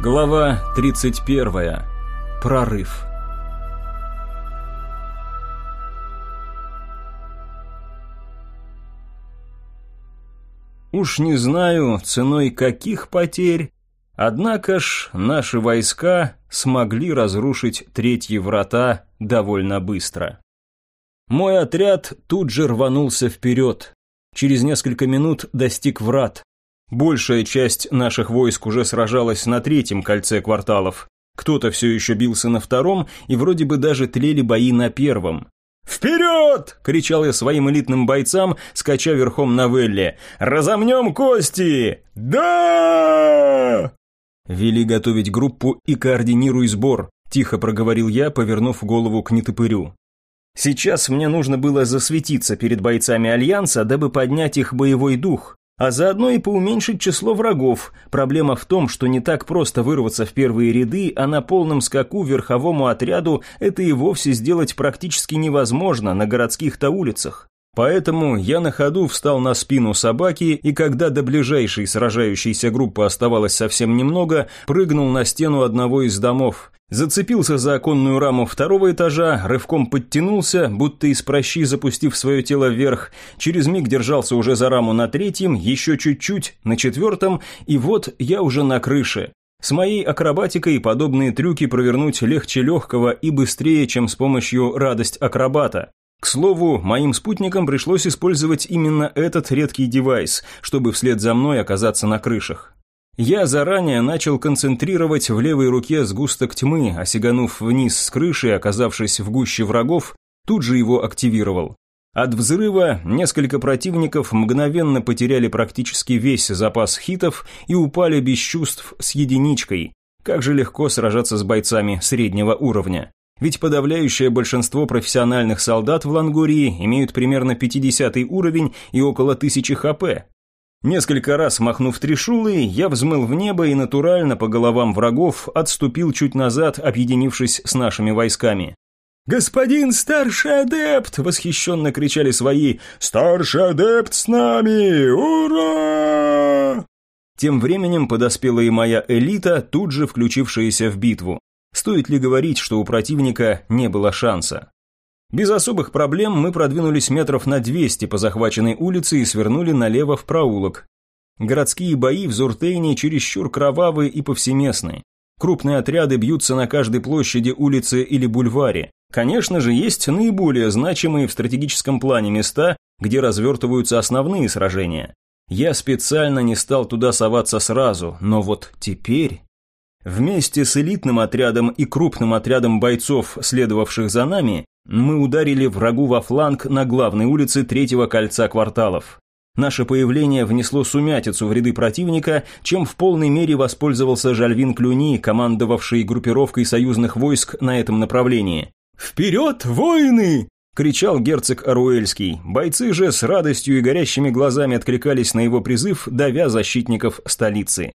Глава 31. Прорыв. Уж не знаю, ценой каких потерь, однако ж наши войска смогли разрушить третьи врата довольно быстро. Мой отряд тут же рванулся вперед. Через несколько минут достиг врат, Большая часть наших войск уже сражалась на третьем кольце кварталов. Кто-то все еще бился на втором, и вроде бы даже тлели бои на первом. «Вперед!» – кричал я своим элитным бойцам, скача верхом на Велле. «Разомнем кости!» «Да!» «Вели готовить группу и координируй сбор», – тихо проговорил я, повернув голову к нетопырю. Сейчас мне нужно было засветиться перед бойцами Альянса, дабы поднять их боевой дух а заодно и поуменьшить число врагов. Проблема в том, что не так просто вырваться в первые ряды, а на полном скаку верховому отряду это и вовсе сделать практически невозможно на городских-то улицах. Поэтому я на ходу встал на спину собаки и когда до ближайшей сражающейся группы оставалось совсем немного, прыгнул на стену одного из домов. Зацепился за оконную раму второго этажа, рывком подтянулся, будто из прощи запустив свое тело вверх, через миг держался уже за раму на третьем, еще чуть-чуть, на четвертом, и вот я уже на крыше. С моей акробатикой подобные трюки провернуть легче легкого и быстрее, чем с помощью радость акробата. К слову, моим спутникам пришлось использовать именно этот редкий девайс, чтобы вслед за мной оказаться на крышах. Я заранее начал концентрировать в левой руке сгусток тьмы, а сиганув вниз с крыши, оказавшись в гуще врагов, тут же его активировал. От взрыва несколько противников мгновенно потеряли практически весь запас хитов и упали без чувств с единичкой. Как же легко сражаться с бойцами среднего уровня. Ведь подавляющее большинство профессиональных солдат в Лангурии имеют примерно 50 уровень и около 1000 хп, Несколько раз махнув трешулой, я взмыл в небо и натурально по головам врагов отступил чуть назад, объединившись с нашими войсками. «Господин старший адепт!» – восхищенно кричали свои «Старший адепт с нами! Ура!» Тем временем подоспела и моя элита, тут же включившаяся в битву. Стоит ли говорить, что у противника не было шанса? Без особых проблем мы продвинулись метров на 200 по захваченной улице и свернули налево в проулок. Городские бои в Зуртейне чересчур кровавые и повсеместные. Крупные отряды бьются на каждой площади, улице или бульваре. Конечно же, есть наиболее значимые в стратегическом плане места, где развертываются основные сражения. Я специально не стал туда соваться сразу, но вот теперь... Вместе с элитным отрядом и крупным отрядом бойцов, следовавших за нами, мы ударили врагу во фланг на главной улице третьего кольца кварталов. Наше появление внесло сумятицу в ряды противника, чем в полной мере воспользовался Жальвин Клюни, командовавший группировкой союзных войск на этом направлении. «Вперед, воины!» – кричал герцог Аруэльский. Бойцы же с радостью и горящими глазами откликались на его призыв, давя защитников столицы.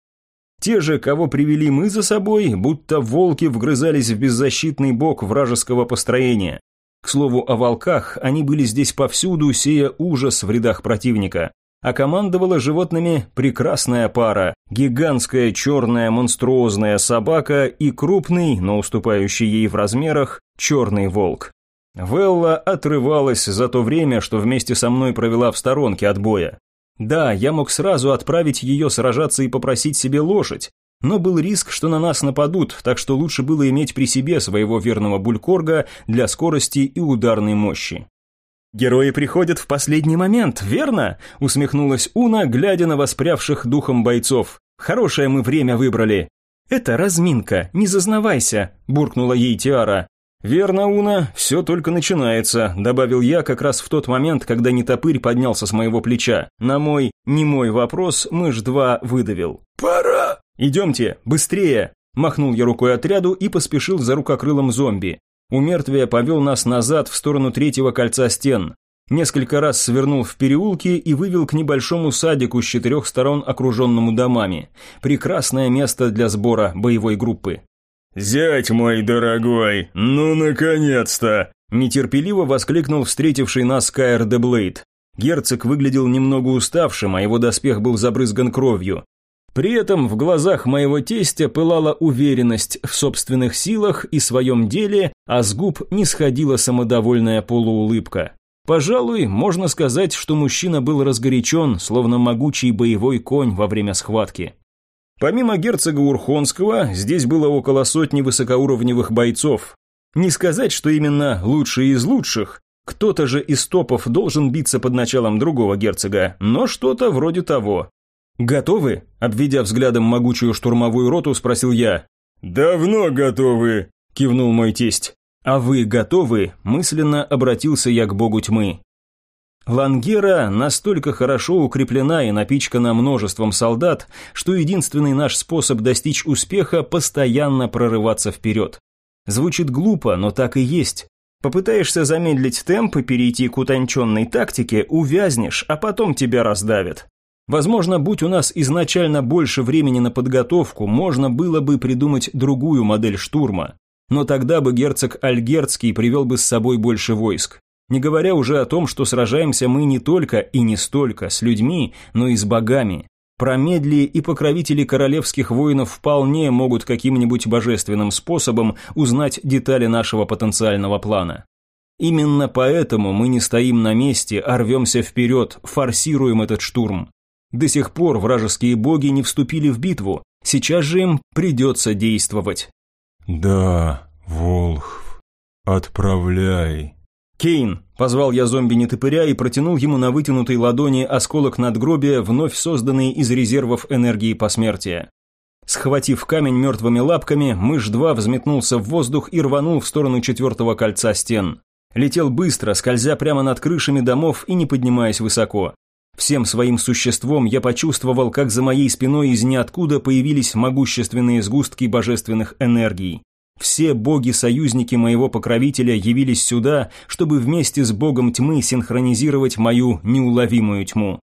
Те же, кого привели мы за собой, будто волки вгрызались в беззащитный бок вражеского построения. К слову о волках, они были здесь повсюду, сея ужас в рядах противника. А командовала животными прекрасная пара, гигантская черная монструозная собака и крупный, но уступающий ей в размерах, черный волк. Велла отрывалась за то время, что вместе со мной провела в сторонке от боя. Да, я мог сразу отправить ее сражаться и попросить себе лошадь, но был риск, что на нас нападут, так что лучше было иметь при себе своего верного булькорга для скорости и ударной мощи. «Герои приходят в последний момент, верно?» – усмехнулась Уна, глядя на воспрявших духом бойцов. «Хорошее мы время выбрали». «Это разминка, не зазнавайся», – буркнула ей Тиара. «Верно, Уна, все только начинается», – добавил я как раз в тот момент, когда нетопырь поднялся с моего плеча. На мой не мой вопрос мышь два выдавил. «Пора!» «Идемте, быстрее!» Махнул я рукой отряду и поспешил за рукокрылым зомби. У мертвия повел нас назад в сторону третьего кольца стен. Несколько раз свернул в переулки и вывел к небольшому садику с четырех сторон, окруженному домами. Прекрасное место для сбора боевой группы. «Зять мой дорогой, ну наконец-то!» Нетерпеливо воскликнул встретивший нас Кайр де Блейд. Герцог выглядел немного уставшим, а его доспех был забрызган кровью. При этом в глазах моего тестя пылала уверенность в собственных силах и своем деле, а с губ не сходила самодовольная полуулыбка. Пожалуй, можно сказать, что мужчина был разгорячен, словно могучий боевой конь во время схватки. Помимо герцога Урхонского, здесь было около сотни высокоуровневых бойцов. Не сказать, что именно лучшие из лучших, кто-то же из топов должен биться под началом другого герцога, но что-то вроде того. «Готовы?» – обведя взглядом могучую штурмовую роту, спросил я. «Давно готовы», – кивнул мой тесть. «А вы готовы?» – мысленно обратился я к богу тьмы. Лангера настолько хорошо укреплена и напичкана множеством солдат, что единственный наш способ достичь успеха – постоянно прорываться вперед. Звучит глупо, но так и есть. Попытаешься замедлить темп и перейти к утонченной тактике, увязнешь, а потом тебя раздавят. Возможно, будь у нас изначально больше времени на подготовку, можно было бы придумать другую модель штурма. Но тогда бы герцог Альгерцкий привел бы с собой больше войск. Не говоря уже о том, что сражаемся мы не только и не столько с людьми, но и с богами. Промедли и покровители королевских воинов вполне могут каким-нибудь божественным способом узнать детали нашего потенциального плана. Именно поэтому мы не стоим на месте, а рвемся вперед, форсируем этот штурм. До сих пор вражеские боги не вступили в битву, сейчас же им придется действовать. «Да, Волхв, отправляй», «Кейн!» – позвал я зомби-нетопыря и протянул ему на вытянутой ладони осколок надгробия, вновь созданный из резервов энергии посмертия. Схватив камень мертвыми лапками, мышь-2 взметнулся в воздух и рванул в сторону четвертого кольца стен. Летел быстро, скользя прямо над крышами домов и не поднимаясь высоко. Всем своим существом я почувствовал, как за моей спиной из ниоткуда появились могущественные сгустки божественных энергий. Все боги-союзники моего покровителя явились сюда, чтобы вместе с богом тьмы синхронизировать мою неуловимую тьму.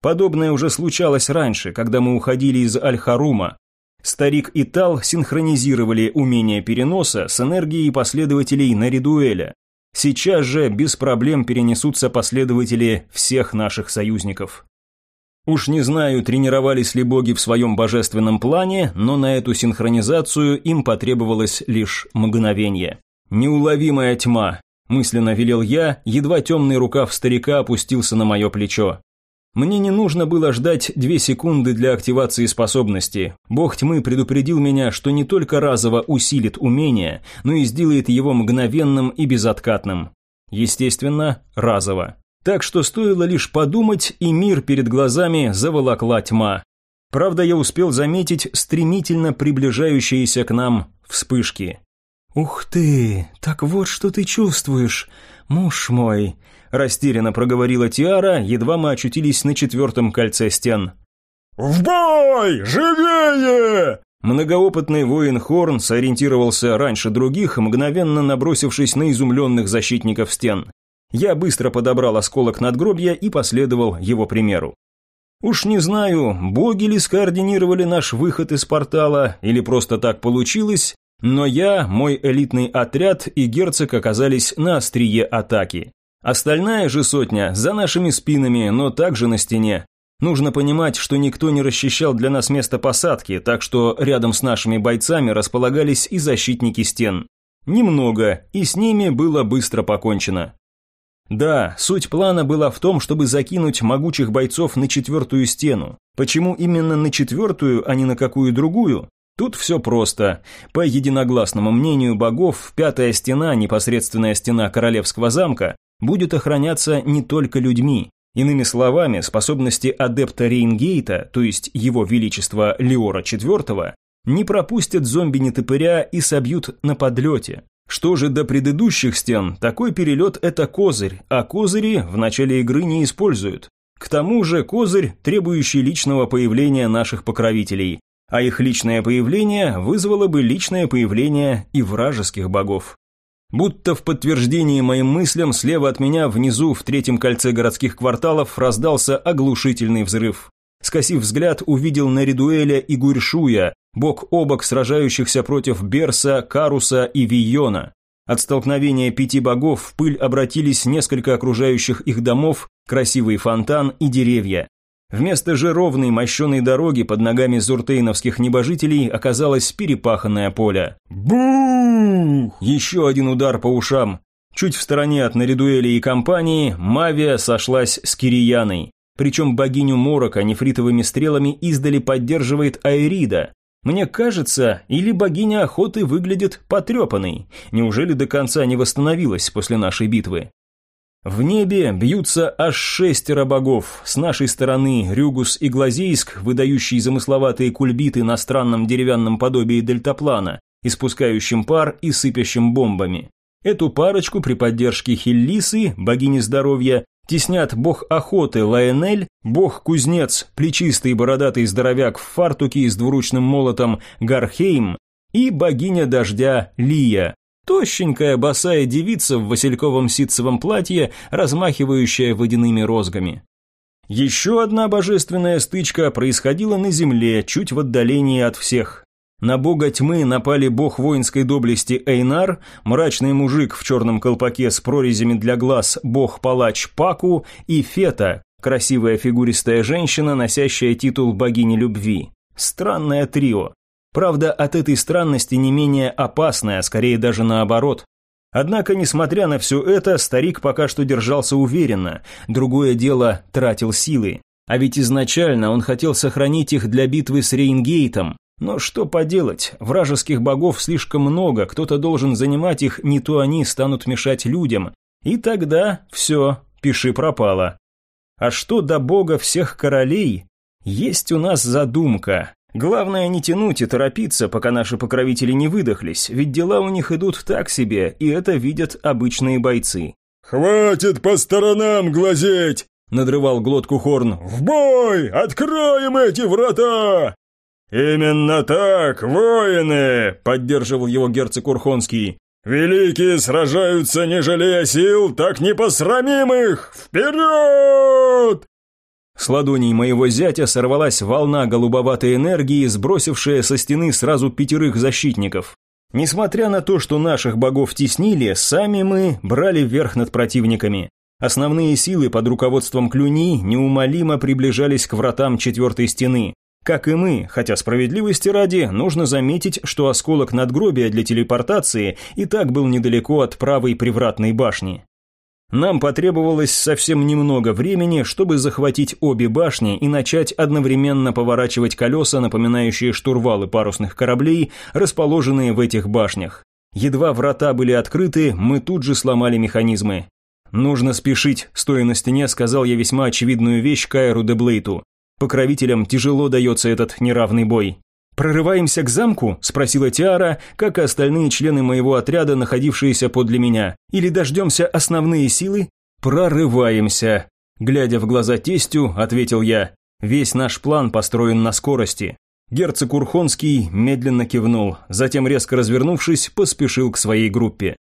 Подобное уже случалось раньше, когда мы уходили из Аль-Харума. Старик и Тал синхронизировали умение переноса с энергией последователей Наридуэля. Сейчас же без проблем перенесутся последователи всех наших союзников. Уж не знаю, тренировались ли боги в своем божественном плане, но на эту синхронизацию им потребовалось лишь мгновение. «Неуловимая тьма», – мысленно велел я, едва темный рукав старика опустился на мое плечо. Мне не нужно было ждать две секунды для активации способности. Бог тьмы предупредил меня, что не только разово усилит умение, но и сделает его мгновенным и безоткатным. Естественно, разово. Так что стоило лишь подумать, и мир перед глазами заволокла тьма. Правда, я успел заметить стремительно приближающиеся к нам вспышки. «Ух ты, так вот что ты чувствуешь, муж мой», растерянно проговорила Тиара, едва мы очутились на четвертом кольце стен. «В бой! Живее!» Многоопытный воин Хорн сориентировался раньше других, мгновенно набросившись на изумленных защитников стен. Я быстро подобрал осколок надгробья и последовал его примеру. Уж не знаю, боги ли скоординировали наш выход из портала, или просто так получилось, но я, мой элитный отряд и герцог оказались на острие атаки. Остальная же сотня за нашими спинами, но также на стене. Нужно понимать, что никто не расчищал для нас место посадки, так что рядом с нашими бойцами располагались и защитники стен. Немного, и с ними было быстро покончено. Да, суть плана была в том, чтобы закинуть могучих бойцов на четвертую стену. Почему именно на четвертую, а не на какую другую? Тут все просто. По единогласному мнению богов, пятая стена, непосредственная стена королевского замка, будет охраняться не только людьми. Иными словами, способности адепта Рейнгейта, то есть его величества Леора IV, не пропустят зомби-нетопыря и собьют на подлете. Что же до предыдущих стен, такой перелет – это козырь, а козыри в начале игры не используют. К тому же козырь, требующий личного появления наших покровителей, а их личное появление вызвало бы личное появление и вражеских богов. Будто в подтверждении моим мыслям слева от меня внизу в третьем кольце городских кварталов раздался оглушительный взрыв. Скосив взгляд, увидел Наридуэля и Гурьшуя, бок о бок сражающихся против Берса, Каруса и Вийона. От столкновения пяти богов в пыль обратились несколько окружающих их домов, красивый фонтан и деревья. Вместо же ровной мощеной дороги под ногами зуртейновских небожителей оказалось перепаханное поле. Бух! Еще один удар по ушам. Чуть в стороне от Наридуэли и компании Мавия сошлась с Кирияной. Причем богиню Морока нефритовыми стрелами издали поддерживает Айрида. Мне кажется, или богиня охоты выглядит потрепанной. Неужели до конца не восстановилась после нашей битвы? В небе бьются аж шестеро богов. С нашей стороны Рюгус и Глазейск, выдающие замысловатые кульбиты на странном деревянном подобии дельтаплана, испускающим пар и сыпящим бомбами. Эту парочку при поддержке Хиллисы, богини здоровья, теснят бог охоты Лаэнель, бог-кузнец, плечистый бородатый здоровяк в фартуке с двуручным молотом Гархейм и богиня дождя Лия, Тощенькая босая девица в васильковом ситцевом платье, размахивающая водяными розгами. Еще одна божественная стычка происходила на земле, чуть в отдалении от всех. На бога тьмы напали бог воинской доблести Эйнар, мрачный мужик в черном колпаке с прорезями для глаз бог-палач Паку и Фета, красивая фигуристая женщина, носящая титул богини любви. Странное трио. Правда, от этой странности не менее опасная, а скорее даже наоборот. Однако, несмотря на все это, старик пока что держался уверенно, другое дело – тратил силы. А ведь изначально он хотел сохранить их для битвы с Рейнгейтом. Но что поделать, вражеских богов слишком много, кто-то должен занимать их, не то они станут мешать людям. И тогда все, пиши пропало. А что до бога всех королей? Есть у нас задумка, Главное не тянуть и торопиться, пока наши покровители не выдохлись, ведь дела у них идут так себе, и это видят обычные бойцы. «Хватит по сторонам глазеть!» – надрывал глотку Хорн. «В бой! Откроем эти врата!» «Именно так, воины!» – поддерживал его герцог Урхонский. «Великие сражаются, не жалея сил, так не посрамим их! Вперед!» С ладоней моего зятя сорвалась волна голубоватой энергии, сбросившая со стены сразу пятерых защитников. Несмотря на то, что наших богов теснили, сами мы брали верх над противниками. Основные силы под руководством Клюни неумолимо приближались к вратам четвертой стены. Как и мы, хотя справедливости ради, нужно заметить, что осколок надгробия для телепортации и так был недалеко от правой привратной башни. Нам потребовалось совсем немного времени, чтобы захватить обе башни и начать одновременно поворачивать колеса, напоминающие штурвалы парусных кораблей, расположенные в этих башнях. Едва врата были открыты, мы тут же сломали механизмы. «Нужно спешить», – стоя на стене, сказал я весьма очевидную вещь Кайру де Блейту. «Покровителям тяжело дается этот неравный бой». «Прорываемся к замку?» – спросила Тиара, как и остальные члены моего отряда, находившиеся подле меня. «Или дождемся основные силы?» «Прорываемся!» Глядя в глаза тестю, ответил я. «Весь наш план построен на скорости». Герцог Урхонский медленно кивнул, затем, резко развернувшись, поспешил к своей группе.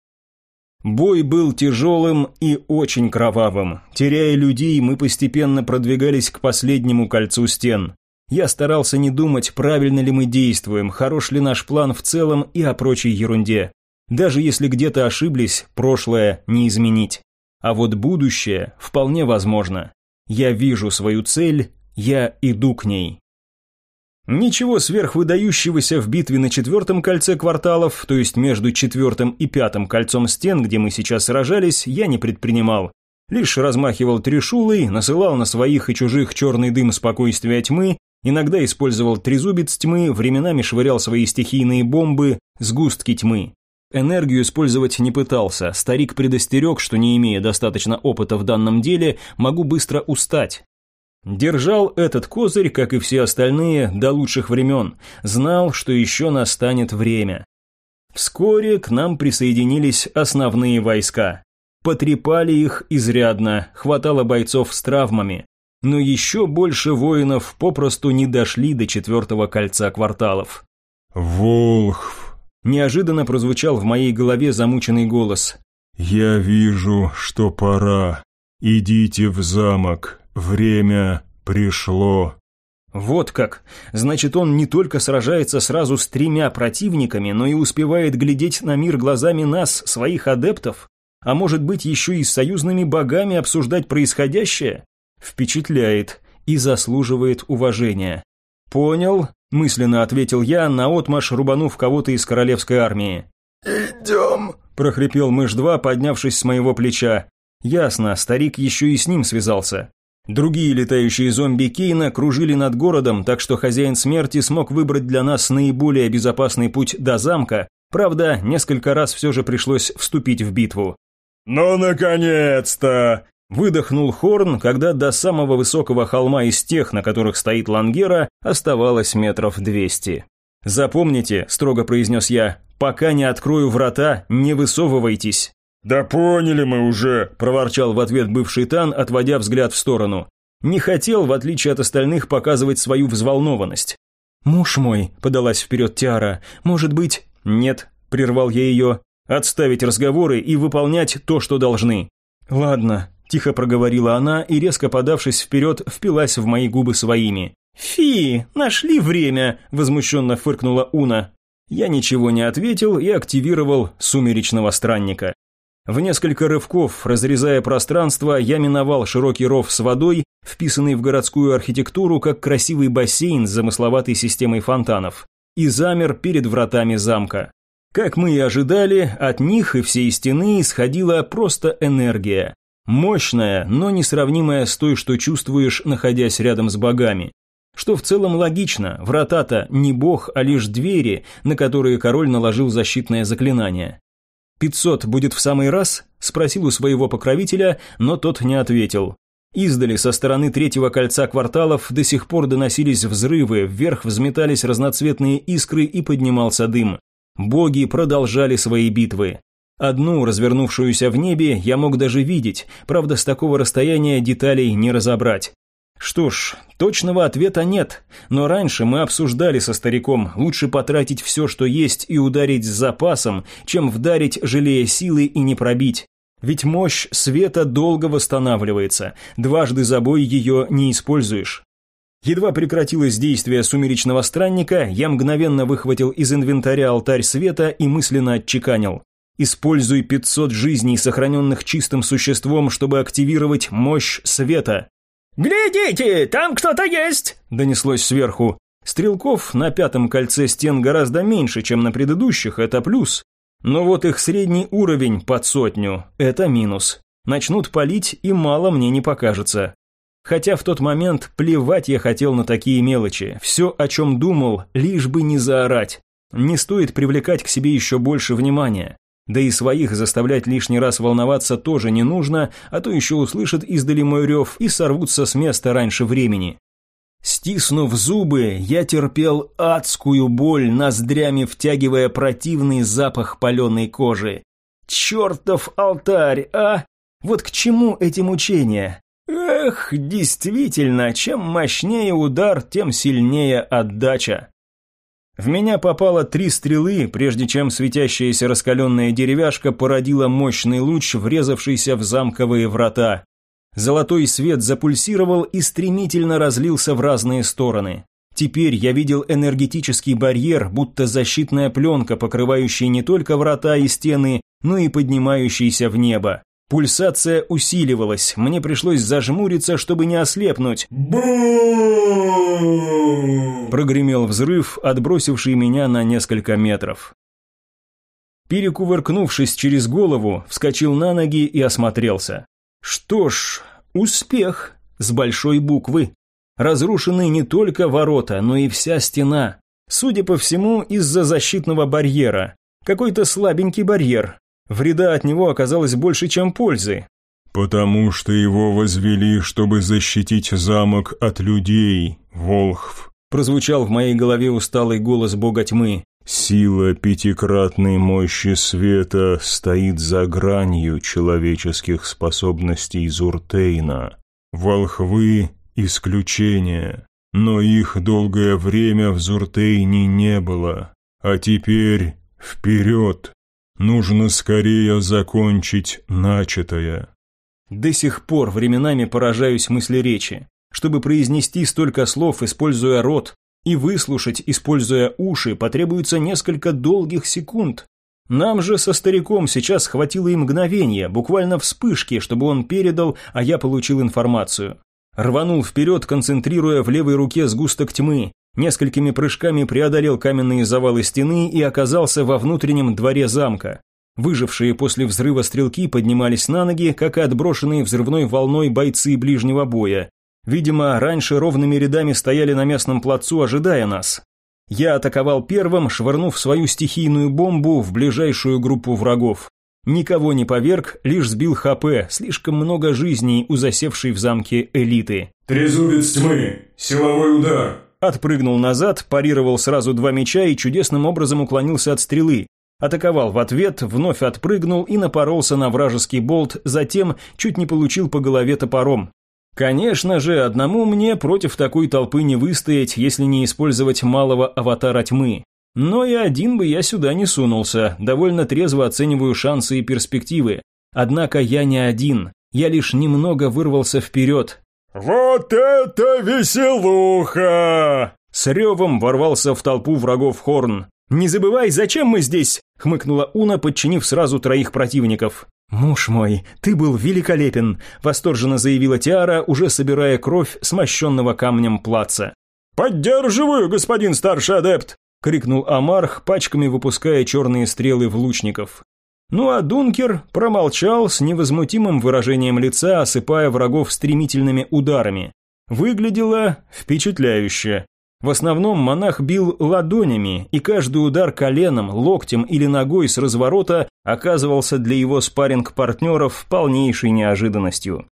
Бой был тяжелым и очень кровавым. Теряя людей, мы постепенно продвигались к последнему кольцу стен. Я старался не думать, правильно ли мы действуем, хорош ли наш план в целом и о прочей ерунде. Даже если где-то ошиблись, прошлое не изменить. А вот будущее вполне возможно. Я вижу свою цель, я иду к ней. Ничего сверхвыдающегося в битве на четвертом кольце кварталов, то есть между четвертым и пятым кольцом стен, где мы сейчас сражались, я не предпринимал. Лишь размахивал трешулой, насылал на своих и чужих черный дым спокойствия тьмы Иногда использовал трезубец тьмы, временами швырял свои стихийные бомбы, сгустки тьмы. Энергию использовать не пытался, старик предостерег, что не имея достаточно опыта в данном деле, могу быстро устать. Держал этот козырь, как и все остальные, до лучших времен, знал, что еще настанет время. Вскоре к нам присоединились основные войска. Потрепали их изрядно, хватало бойцов с травмами но еще больше воинов попросту не дошли до четвертого кольца кварталов. «Волхв!» – неожиданно прозвучал в моей голове замученный голос. «Я вижу, что пора. Идите в замок. Время пришло». Вот как. Значит, он не только сражается сразу с тремя противниками, но и успевает глядеть на мир глазами нас, своих адептов? А может быть, еще и с союзными богами обсуждать происходящее? Впечатляет. и заслуживает уважения. «Понял», – мысленно ответил я, наотмашь рубанув кого-то из королевской армии. «Идем», – прохрипел мышь-2, поднявшись с моего плеча. Ясно, старик еще и с ним связался. Другие летающие зомби Кейна кружили над городом, так что хозяин смерти смог выбрать для нас наиболее безопасный путь до замка, правда, несколько раз все же пришлось вступить в битву. «Ну, наконец-то!» Выдохнул Хорн, когда до самого высокого холма из тех, на которых стоит Лангера, оставалось метров двести. «Запомните», – строго произнес я, – «пока не открою врата, не высовывайтесь». «Да поняли мы уже», – проворчал в ответ бывший Тан, отводя взгляд в сторону. Не хотел, в отличие от остальных, показывать свою взволнованность. «Муж мой», – подалась вперед Тиара, – «может быть...» «Нет», – прервал я ее, – «отставить разговоры и выполнять то, что должны». «Ладно», – тихо проговорила она и, резко подавшись вперед, впилась в мои губы своими. «Фи, нашли время!» – возмущенно фыркнула Уна. Я ничего не ответил и активировал сумеречного странника. В несколько рывков, разрезая пространство, я миновал широкий ров с водой, вписанный в городскую архитектуру как красивый бассейн с замысловатой системой фонтанов, и замер перед вратами замка. Как мы и ожидали, от них и всей стены исходила просто энергия. Мощная, но несравнимая с той, что чувствуешь, находясь рядом с богами. Что в целом логично, врата-то не бог, а лишь двери, на которые король наложил защитное заклинание. «Пятьсот будет в самый раз?» – спросил у своего покровителя, но тот не ответил. Издали со стороны третьего кольца кварталов до сих пор доносились взрывы, вверх взметались разноцветные искры и поднимался дым. Боги продолжали свои битвы. Одну, развернувшуюся в небе, я мог даже видеть, правда, с такого расстояния деталей не разобрать. Что ж, точного ответа нет, но раньше мы обсуждали со стариком, лучше потратить все, что есть, и ударить с запасом, чем вдарить, жалея силы и не пробить. Ведь мощь света долго восстанавливается, дважды забой ее не используешь. Едва прекратилось действие сумеречного странника, я мгновенно выхватил из инвентаря алтарь света и мысленно отчеканил. Используй 500 жизней, сохраненных чистым существом, чтобы активировать мощь света. «Глядите, там кто-то есть!» – донеслось сверху. Стрелков на пятом кольце стен гораздо меньше, чем на предыдущих, это плюс. Но вот их средний уровень под сотню – это минус. Начнут палить, и мало мне не покажется. Хотя в тот момент плевать я хотел на такие мелочи. Все, о чем думал, лишь бы не заорать. Не стоит привлекать к себе еще больше внимания. Да и своих заставлять лишний раз волноваться тоже не нужно, а то еще услышат издали мой рев и сорвутся с места раньше времени. Стиснув зубы, я терпел адскую боль, ноздрями втягивая противный запах паленой кожи. Чертов алтарь, а? Вот к чему эти мучения? Эх, действительно, чем мощнее удар, тем сильнее отдача. В меня попало три стрелы, прежде чем светящаяся раскаленная деревяшка породила мощный луч, врезавшийся в замковые врата. Золотой свет запульсировал и стремительно разлился в разные стороны. Теперь я видел энергетический барьер, будто защитная пленка, покрывающая не только врата и стены, но и поднимающийся в небо. Пульсация усиливалась, мне пришлось зажмуриться, чтобы не ослепнуть. Бум! Прогремел взрыв, отбросивший меня на несколько метров. Перекувыркнувшись через голову, вскочил на ноги и осмотрелся. Что ж, успех с большой буквы. Разрушены не только ворота, но и вся стена. Судя по всему, из-за защитного барьера. Какой-то слабенький барьер, Вреда от него оказалось больше, чем пользы. «Потому что его возвели, чтобы защитить замок от людей, Волхв», прозвучал в моей голове усталый голос бога тьмы. «Сила пятикратной мощи света стоит за гранью человеческих способностей Зуртейна. Волхвы – исключение, но их долгое время в Зуртейне не было. А теперь вперед!» Нужно скорее закончить начатое. До сих пор временами поражаюсь мысли речи. Чтобы произнести столько слов, используя рот, и выслушать, используя уши, потребуется несколько долгих секунд. Нам же со стариком сейчас хватило и мгновения, буквально вспышки, чтобы он передал, а я получил информацию. Рванул вперед, концентрируя в левой руке сгусток тьмы. Несколькими прыжками преодолел каменные завалы стены и оказался во внутреннем дворе замка. Выжившие после взрыва стрелки поднимались на ноги, как и отброшенные взрывной волной бойцы ближнего боя. Видимо, раньше ровными рядами стояли на местном плацу, ожидая нас. Я атаковал первым, швырнув свою стихийную бомбу в ближайшую группу врагов. Никого не поверг, лишь сбил ХП, слишком много жизней у засевшей в замке элиты. «Трезубец тьмы! Силовой удар!» Отпрыгнул назад, парировал сразу два меча и чудесным образом уклонился от стрелы. Атаковал в ответ, вновь отпрыгнул и напоролся на вражеский болт, затем чуть не получил по голове топором. Конечно же, одному мне против такой толпы не выстоять, если не использовать малого аватара тьмы. Но и один бы я сюда не сунулся, довольно трезво оцениваю шансы и перспективы. Однако я не один, я лишь немного вырвался вперед. «Вот это веселуха!» С ревом ворвался в толпу врагов Хорн. «Не забывай, зачем мы здесь?» – хмыкнула Уна, подчинив сразу троих противников. «Муж мой, ты был великолепен», – восторженно заявила Тиара, уже собирая кровь смощенного камнем плаца. «Поддерживаю, господин старший адепт!» – крикнул Амарх, пачками выпуская черные стрелы в лучников. Ну а Дункер промолчал с невозмутимым выражением лица, осыпая врагов стремительными ударами. Выглядело впечатляюще. В основном монах бил ладонями, и каждый удар коленом, локтем или ногой с разворота оказывался для его спарринг-партнеров полнейшей неожиданностью.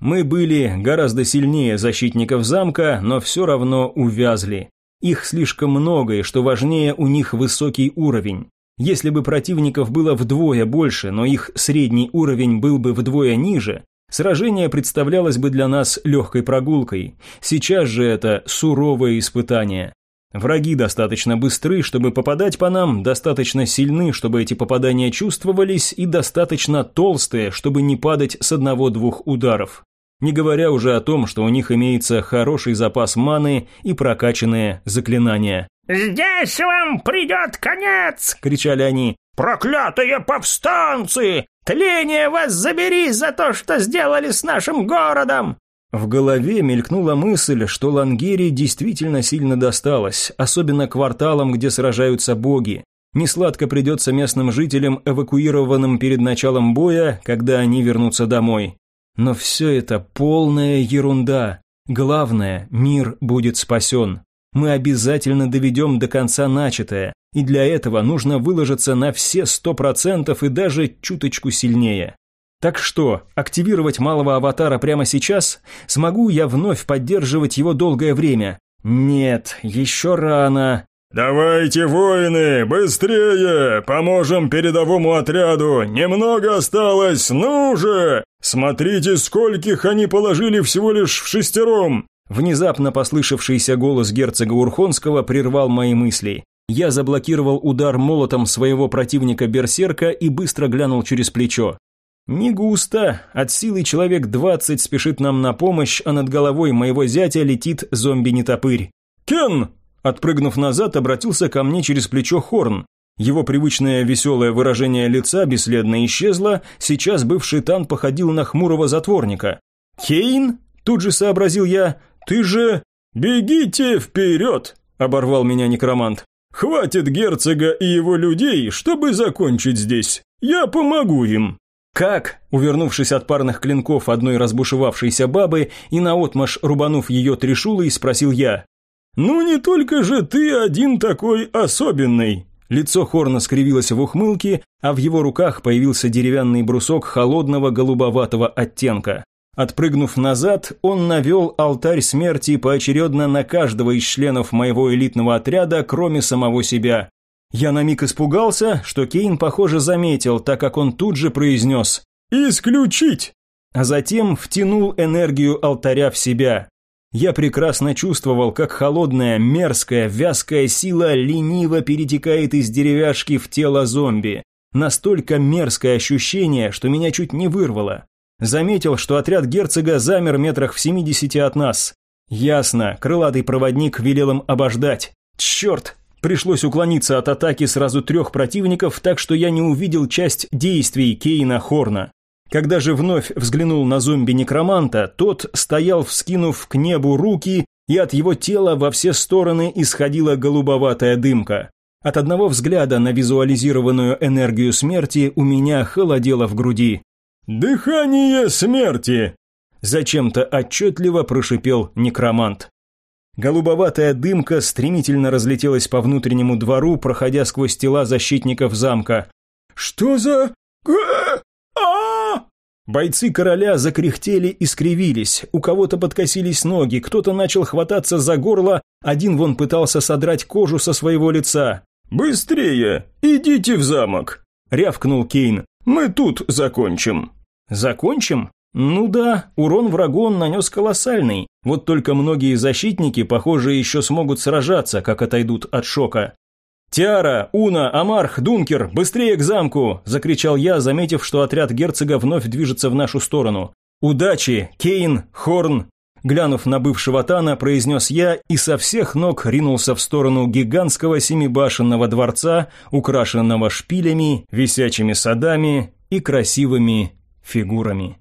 Мы были гораздо сильнее защитников замка, но все равно увязли. Их слишком много, и что важнее, у них высокий уровень. Если бы противников было вдвое больше, но их средний уровень был бы вдвое ниже, Сражение представлялось бы для нас легкой прогулкой. Сейчас же это суровое испытание. Враги достаточно быстры, чтобы попадать по нам, достаточно сильны, чтобы эти попадания чувствовались, и достаточно толстые, чтобы не падать с одного-двух ударов. Не говоря уже о том, что у них имеется хороший запас маны и прокачанные заклинания. «Здесь вам придет конец!» – кричали они. «Проклятые повстанцы! Тление вас забери за то, что сделали с нашим городом!» В голове мелькнула мысль, что Лангерии действительно сильно досталось, особенно кварталам, где сражаются боги. Несладко придется местным жителям, эвакуированным перед началом боя, когда они вернутся домой. Но все это полная ерунда. Главное, мир будет спасен. Мы обязательно доведем до конца начатое и для этого нужно выложиться на все сто процентов и даже чуточку сильнее. Так что, активировать малого аватара прямо сейчас? Смогу я вновь поддерживать его долгое время? Нет, еще рано. «Давайте, воины, быстрее! Поможем передовому отряду! Немного осталось, ну же! Смотрите, скольких они положили всего лишь в шестером!» Внезапно послышавшийся голос герцога Урхонского прервал мои мысли. Я заблокировал удар молотом своего противника Берсерка и быстро глянул через плечо. Не густо, от силы человек двадцать спешит нам на помощь, а над головой моего зятя летит зомби-нетопырь. «Кен!» Отпрыгнув назад, обратился ко мне через плечо Хорн. Его привычное веселое выражение лица бесследно исчезло, сейчас бывший тан походил на хмурого затворника. «Кейн?» – тут же сообразил я. «Ты же...» «Бегите вперед!» – оборвал меня некромант. Хватит герцога и его людей, чтобы закончить здесь. Я помогу им». «Как?» – увернувшись от парных клинков одной разбушевавшейся бабы и наотмашь рубанув ее трешулой, спросил я. «Ну не только же ты один такой особенный». Лицо Хорна скривилось в ухмылке, а в его руках появился деревянный брусок холодного голубоватого оттенка. Отпрыгнув назад, он навел алтарь смерти поочередно на каждого из членов моего элитного отряда, кроме самого себя. Я на миг испугался, что Кейн, похоже, заметил, так как он тут же произнес «Исключить!», а затем втянул энергию алтаря в себя. Я прекрасно чувствовал, как холодная, мерзкая, вязкая сила лениво перетекает из деревяшки в тело зомби. Настолько мерзкое ощущение, что меня чуть не вырвало. Заметил, что отряд герцога замер метрах в семидесяти от нас. Ясно, крылатый проводник велел им обождать. Черт! Пришлось уклониться от атаки сразу трех противников, так что я не увидел часть действий Кейна Хорна. Когда же вновь взглянул на зомби-некроманта, тот стоял, вскинув к небу руки, и от его тела во все стороны исходила голубоватая дымка. От одного взгляда на визуализированную энергию смерти у меня холодело в груди. «Дыхание смерти!» Зачем-то отчетливо прошипел некромант. Голубоватая дымка стремительно разлетелась по внутреннему двору, проходя сквозь тела защитников замка. «Что за... а Бойцы короля закряхтели и скривились, у кого-то подкосились ноги, кто-то начал хвататься за горло, один вон пытался содрать кожу со своего лица. «Быстрее! Идите в замок!» – рявкнул Кейн. «Мы тут закончим!» «Закончим?» Ну да, урон врагу он нанес колоссальный. Вот только многие защитники, похоже, еще смогут сражаться, как отойдут от шока. «Тиара, Уна, Амарх, Дункер, быстрее к замку!» – закричал я, заметив, что отряд герцога вновь движется в нашу сторону. «Удачи! Кейн, Хорн!» Глянув на бывшего Тана, произнес я и со всех ног ринулся в сторону гигантского семибашенного дворца, украшенного шпилями, висячими садами и красивыми фигурами.